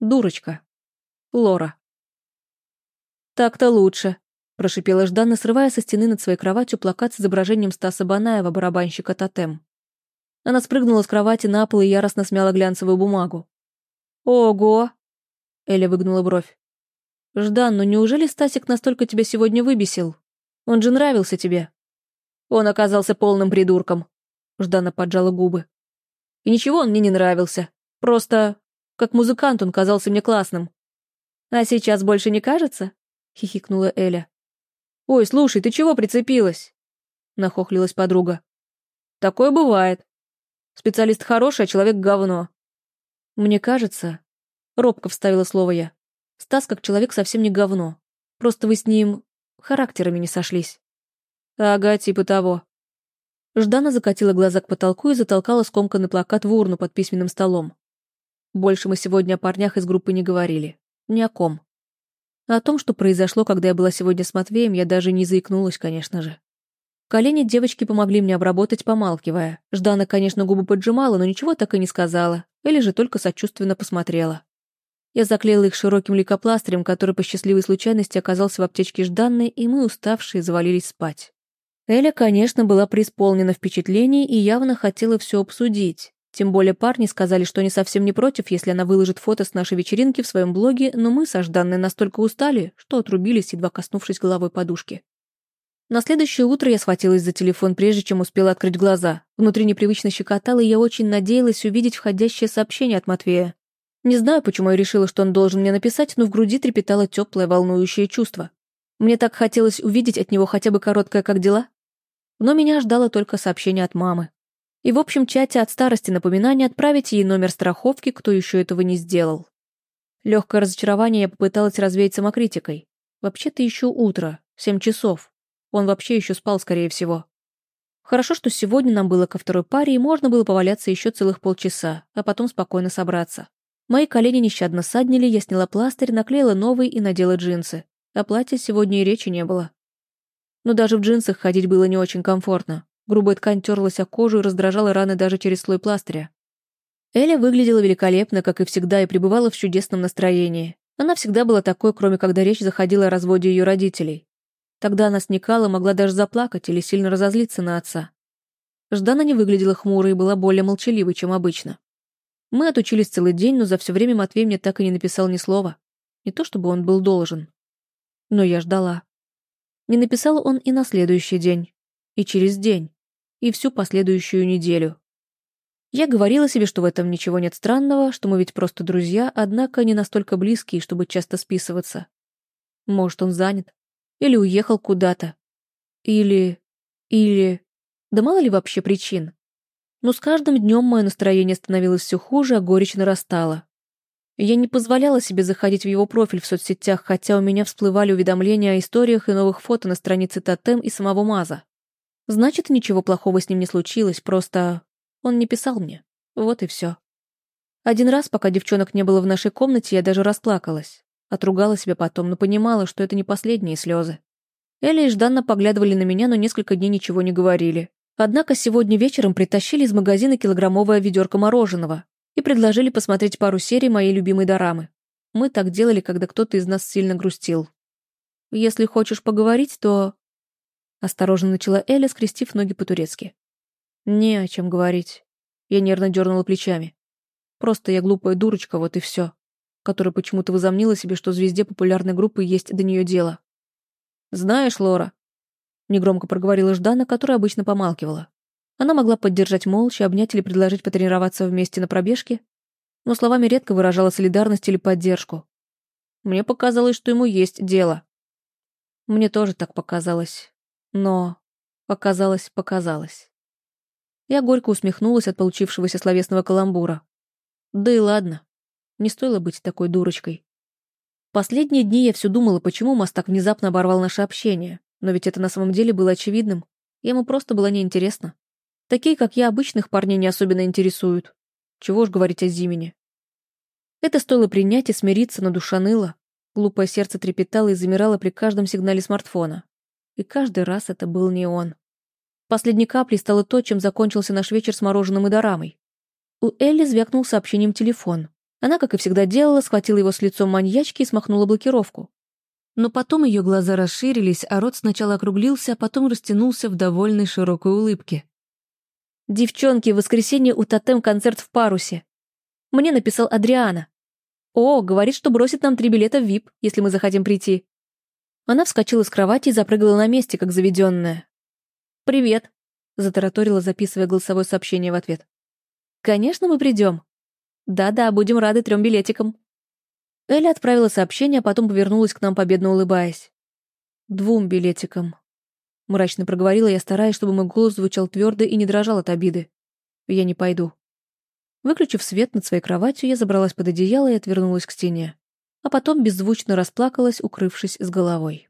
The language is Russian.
Дурочка. Лора. «Так-то лучше», — прошипела Ждана, срывая со стены над своей кроватью плакат с изображением Стаса Банаева, барабанщика «Тотем». Она спрыгнула с кровати на пол и яростно смяла глянцевую бумагу. «Ого!» — Эля выгнула бровь. «Ждан, ну неужели Стасик настолько тебя сегодня выбесил? Он же нравился тебе». Он оказался полным придурком. Ждана поджала губы. И ничего он мне не нравился. Просто, как музыкант, он казался мне классным. «А сейчас больше не кажется?» — хихикнула Эля. «Ой, слушай, ты чего прицепилась?» — нахохлилась подруга. «Такое бывает. Специалист хороший, а человек говно». «Мне кажется...» — робко вставила слово я. «Стас как человек совсем не говно. Просто вы с ним характерами не сошлись». «Ага, типа того». Ждана закатила глаза к потолку и затолкала скомканный плакат в урну под письменным столом. Больше мы сегодня о парнях из группы не говорили. Ни о ком. А о том, что произошло, когда я была сегодня с Матвеем, я даже не заикнулась, конечно же. Колени девочки помогли мне обработать, помалкивая. Ждана, конечно, губы поджимала, но ничего так и не сказала. Или же только сочувственно посмотрела. Я заклеила их широким лейкопластырем, который по счастливой случайности оказался в аптечке Жданной, и мы, уставшие, завалились спать. Эля, конечно, была преисполнена впечатлений и явно хотела все обсудить. Тем более парни сказали, что они совсем не против, если она выложит фото с нашей вечеринки в своем блоге, но мы со настолько устали, что отрубились, едва коснувшись головой подушки. На следующее утро я схватилась за телефон, прежде чем успела открыть глаза. Внутри непривычно щекотало, и я очень надеялась увидеть входящее сообщение от Матвея. Не знаю, почему я решила, что он должен мне написать, но в груди трепетало теплое, волнующее чувство. Мне так хотелось увидеть от него хотя бы короткое «как дела?». Но меня ждало только сообщение от мамы. И в общем чате от старости напоминание отправить ей номер страховки, кто еще этого не сделал. Легкое разочарование я попыталась развеять самокритикой. Вообще-то еще утро, семь часов. Он вообще еще спал, скорее всего. Хорошо, что сегодня нам было ко второй паре, и можно было поваляться еще целых полчаса, а потом спокойно собраться. Мои колени нещадно саднили, я сняла пластырь, наклеила новый и надела джинсы. О платье сегодня и речи не было но даже в джинсах ходить было не очень комфортно. Грубая ткань терлась о кожу и раздражала раны даже через слой пластыря. Эля выглядела великолепно, как и всегда, и пребывала в чудесном настроении. Она всегда была такой, кроме когда речь заходила о разводе ее родителей. Тогда она сникала, могла даже заплакать или сильно разозлиться на отца. Ждана не выглядела хмурой и была более молчаливой, чем обычно. Мы отучились целый день, но за все время Матвей мне так и не написал ни слова. Не то чтобы он был должен. Но я ждала. Не написал он и на следующий день, и через день, и всю последующую неделю. Я говорила себе, что в этом ничего нет странного, что мы ведь просто друзья, однако не настолько близкие, чтобы часто списываться. Может, он занят, или уехал куда-то, или... или... Да мало ли вообще причин. Но с каждым днем мое настроение становилось все хуже, а горечь нарастала. Я не позволяла себе заходить в его профиль в соцсетях, хотя у меня всплывали уведомления о историях и новых фото на странице Тотем и самого Маза. Значит, ничего плохого с ним не случилось, просто он не писал мне. Вот и все. Один раз, пока девчонок не было в нашей комнате, я даже расплакалась. Отругала себя потом, но понимала, что это не последние слезы. Эля и Жданна поглядывали на меня, но несколько дней ничего не говорили. Однако сегодня вечером притащили из магазина килограммовое ведерко мороженого, и предложили посмотреть пару серий моей любимой дорамы. Мы так делали, когда кто-то из нас сильно грустил. «Если хочешь поговорить, то...» Осторожно начала Эля, скрестив ноги по-турецки. «Не о чем говорить». Я нервно дернула плечами. «Просто я глупая дурочка, вот и все, которая почему-то возомнила себе, что звезде популярной группы есть до нее дело». «Знаешь, Лора...» Негромко проговорила Ждана, которая обычно помалкивала. Она могла поддержать молча, обнять или предложить потренироваться вместе на пробежке, но словами редко выражала солидарность или поддержку. Мне показалось, что ему есть дело. Мне тоже так показалось. Но показалось, показалось. Я горько усмехнулась от получившегося словесного каламбура. Да и ладно. Не стоило быть такой дурочкой. Последние дни я все думала, почему Мас так внезапно оборвал наше общение, но ведь это на самом деле было очевидным. Ему просто было неинтересно. Такие, как я, обычных парней не особенно интересуют. Чего уж говорить о Зимине. Это стоило принять и смириться, но душа ныла. Глупое сердце трепетало и замирало при каждом сигнале смартфона. И каждый раз это был не он. Последней каплей стало то, чем закончился наш вечер с мороженым и дорамой. У Элли звякнул сообщением телефон. Она, как и всегда делала, схватила его с лицом маньячки и смахнула блокировку. Но потом ее глаза расширились, а рот сначала округлился, а потом растянулся в довольной широкой улыбке. «Девчонки, в воскресенье у Тотем концерт в парусе. Мне написал Адриана. О, говорит, что бросит нам три билета в ВИП, если мы захотим прийти». Она вскочила с кровати и запрыгала на месте, как заведенная. «Привет», — затараторила, записывая голосовое сообщение в ответ. «Конечно, мы придем. Да-да, будем рады трем билетикам». Эля отправила сообщение, а потом повернулась к нам, победно улыбаясь. «Двум билетикам», — мрачно проговорила я, стараясь, чтобы мой голос звучал твердо и не дрожал от обиды. «Я не пойду». Выключив свет над своей кроватью, я забралась под одеяло и отвернулась к стене. А потом беззвучно расплакалась, укрывшись с головой.